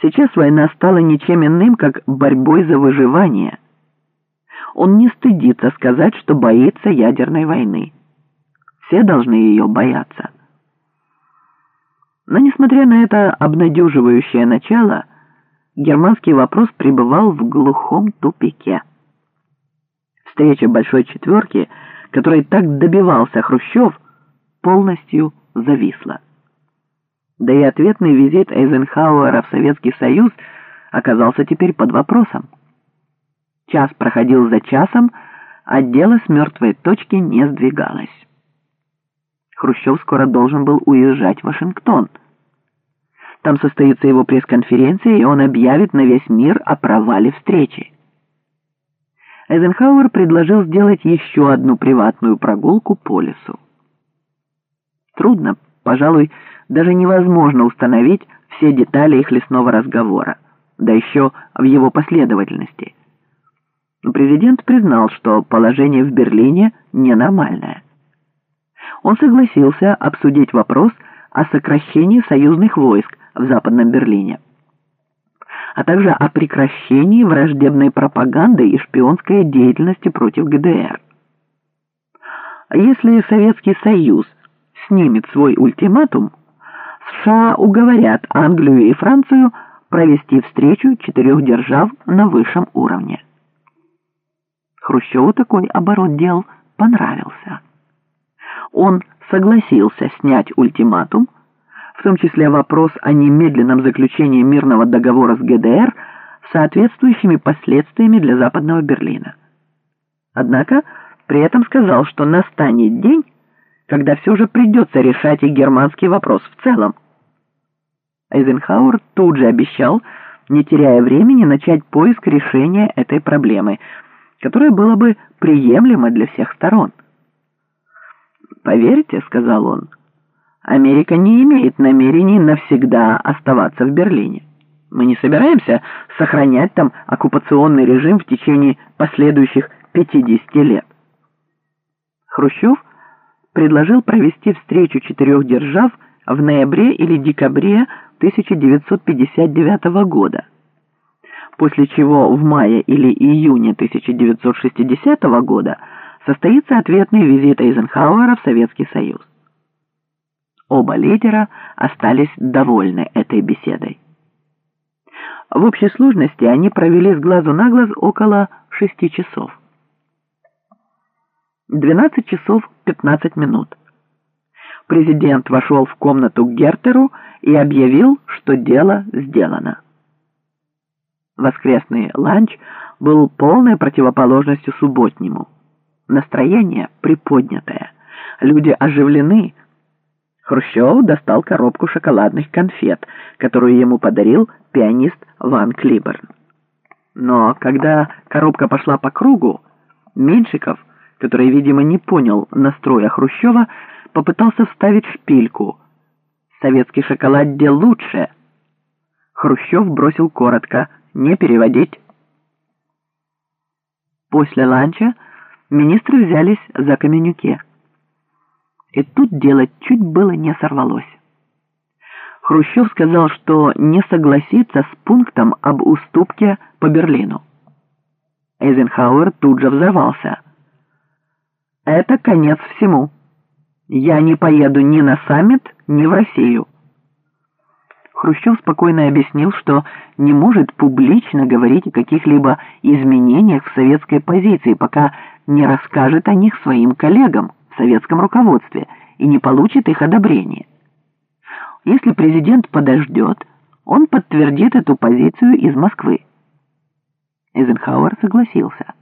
Сейчас война стала ничем иным, как борьбой за выживание. Он не стыдится сказать, что боится ядерной войны. Все должны ее бояться. Но несмотря на это обнадеживающее начало, германский вопрос пребывал в глухом тупике. Встреча Большой Четверки, которой так добивался Хрущев, полностью зависла. Да и ответный визит Эйзенхауэра в Советский Союз оказался теперь под вопросом. Час проходил за часом, а дело с мертвой точки не сдвигалось. Хрущев скоро должен был уезжать в Вашингтон. Там состоится его пресс-конференция, и он объявит на весь мир о провале встречи. Эйзенхауэр предложил сделать еще одну приватную прогулку по лесу. Трудно, пожалуй, даже невозможно установить все детали их лесного разговора, да еще в его последовательности. Президент признал, что положение в Берлине ненормальное. Он согласился обсудить вопрос о сокращении союзных войск в Западном Берлине, а также о прекращении враждебной пропаганды и шпионской деятельности против ГДР. Если Советский Союз снимет свой ультиматум, США уговорят Англию и Францию провести встречу четырех держав на высшем уровне. Хрущеву такой оборот дел понравился. Он согласился снять ультиматум, в том числе вопрос о немедленном заключении мирного договора с ГДР с соответствующими последствиями для Западного Берлина. Однако при этом сказал, что настанет день, когда все же придется решать и германский вопрос в целом. Эйзенхауэр тут же обещал, не теряя времени, начать поиск решения этой проблемы, которое было бы приемлемо для всех сторон. «Поверьте», — сказал он, — «Америка не имеет намерений навсегда оставаться в Берлине. Мы не собираемся сохранять там оккупационный режим в течение последующих 50 лет». Хрущев предложил провести встречу четырех держав в ноябре или декабре 1959 года, после чего в мае или июне 1960 года состоится ответный визит Эйзенхауэра в Советский Союз. Оба лидера остались довольны этой беседой. В общей сложности они провели с глазу на глаз около шести часов. 12 часов 15 минут. Президент вошел в комнату к Гертеру и объявил, что дело сделано. Воскресный ланч был полной противоположностью субботнему. Настроение приподнятое. Люди оживлены. Хрущев достал коробку шоколадных конфет, которую ему подарил пианист Ван Клиберн. Но когда коробка пошла по кругу, Меньшиков который, видимо, не понял настроя Хрущева, попытался вставить шпильку. «Советский шоколад где лучше!» Хрущев бросил коротко «не переводить». После ланча министры взялись за коммюнике. И тут дело чуть было не сорвалось. Хрущев сказал, что не согласится с пунктом об уступке по Берлину. Эйзенхауэр тут же взорвался – это конец всему. Я не поеду ни на саммит, ни в Россию. Хрущев спокойно объяснил, что не может публично говорить о каких-либо изменениях в советской позиции, пока не расскажет о них своим коллегам в советском руководстве и не получит их одобрения. Если президент подождет, он подтвердит эту позицию из Москвы. Эйзенхауэр согласился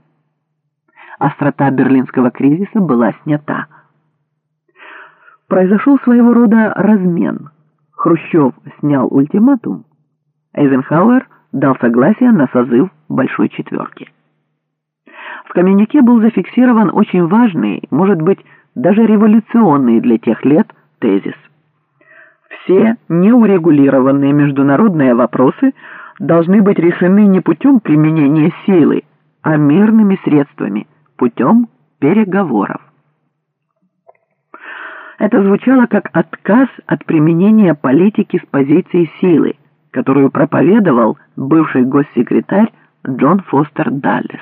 острота берлинского кризиса была снята. Произошел своего рода размен. Хрущев снял ультиматум, Эйзенхауэр дал согласие на созыв Большой Четверки. В коммюнике был зафиксирован очень важный, может быть, даже революционный для тех лет тезис. Все неурегулированные международные вопросы должны быть решены не путем применения силы, а мирными средствами – путем переговоров. Это звучало как отказ от применения политики с позиции силы, которую проповедовал бывший госсекретарь Джон Фостер Даллес.